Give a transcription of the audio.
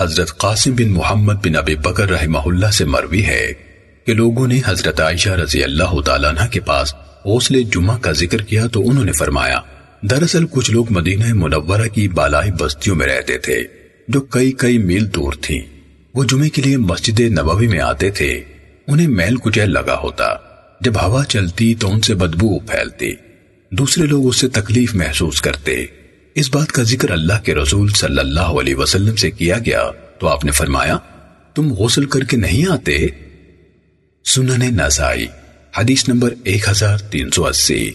حضرت قاسم بن محمد بن ابی بکر رحمہ اللہ سے مروی ہے کہ لوگوں نے حضرت عائشہ رضی اللہ تعالیٰ عنہ کے پاس غسل جمعہ کا ذکر کیا تو انہوں نے فرمایا، دراصل کچھ لوگ مدینہ منورہ کی بالائی بستیوں میں رہتے تھے، جو کئی کئی میل دور تھیں۔ وہ جمعے کے لیے مسجد نبوی میں آتے تھے۔ انہیں میل کچیل لگا ہوتا۔ جب ہوا چلتی تو ان سے بدبو پھیلتی۔ دوسرے لوگ اس سے تکلیف محسوس کرتے۔ اس بات کا ذکر اللہ کے رسول صلی اللہ علیہ وسلم سے کیا گیا تو آپ نے فرمایا، تم غسل کر کے نہیں آتے؟ سنن نسائی، حدیث نمبر ایک ہزار تین سو اسی۔